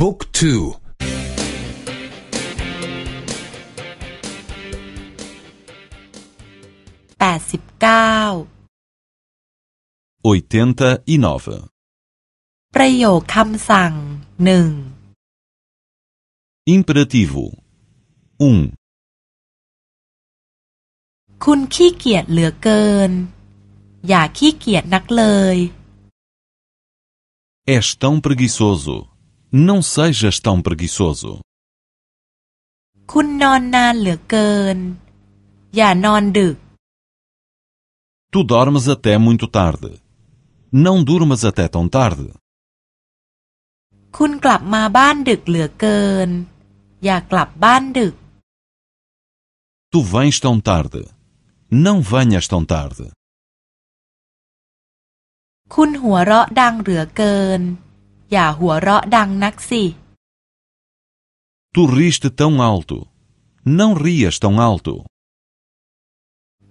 บุ๊กทูแปดสิบเก้า 89. ประโยคคำสั่งหนึ่ง Imperativo 1. คุณขี้เกียจเหลือเกิน อย่าขี้เกียจนักเลย És tão preguiçoso. Não sejas tão preguiçoso. คุณนอนนานเหลือเกิน อย่านอนดึก Tu dormes até muito tarde. Não durmas até tão tarde. คุณกลับมาบ้านดึกเหลือเกิน อย่ากลับบ้านดึก Tu vens tão tarde. Não venhas tão tarde. คุณหัวเราะดังเหลือเกิน อย่าหัวเราะดังนักสิ Tu riste tão alto. Não rias tão alto.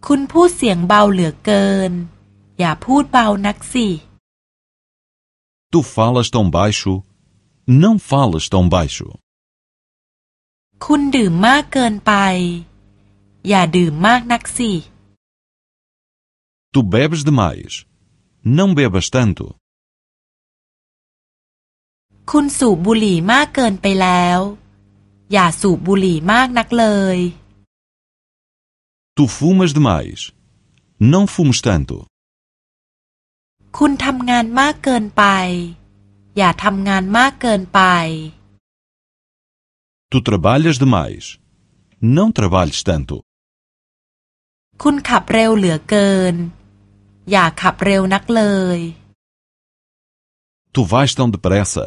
คุณพูดเสียงเบาเหลือเกิน อย่าพูดเบานักสิ Tu falas tão baixo. Não falas tão baixo. คุณดื่มมากเกินไป อย่าดื่มมากนักสิ Tu bebes demais. Não bebas tanto. คุณสูบบุหรี่มากเกินไปแล้ว อย่าสูบบุหรี่มากนักเลย Tu fumas demais. Não fumes tanto. คุณทำงานมากเกินไป อย่าทำงานมากเกินไป Tu trabalhas demais. Não trabalhes tanto. คุณขับเร็วเหลือเกิน อย่าขับเร็วนักเลย Tu vais tão depressa.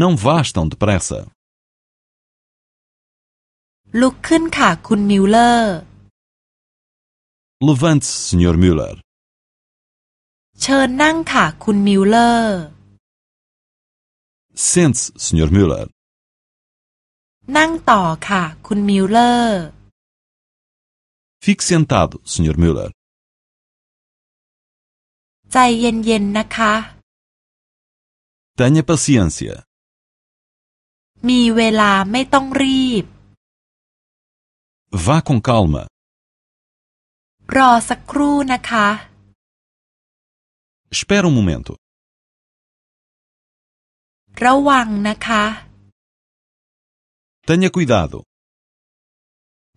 Não vás tão depressa. ลุกขึ้นค่ะคุณมิลเลอร์ Levante-se, Sr. Müller. เชิญนั่งค่ะคุณมิลเลอร์ Sente-se, Sr. Müller. นั่งต่อค่ะคุณมิลเลอร์ Fique sentado, Sr. Müller. ใจเย็นๆนะคะ Tenha paciência. มีเวลาไม่ต้องรีบ Vá com calma. รอสักครู่นะคะ Espera um momento. ระวังนะคะ Tenha cuidado.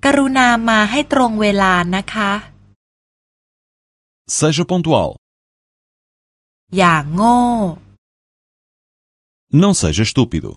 กรุณามาให้ตรงเวลานะคะ Seja pontual. อย่างโง่ Não seja estúpido.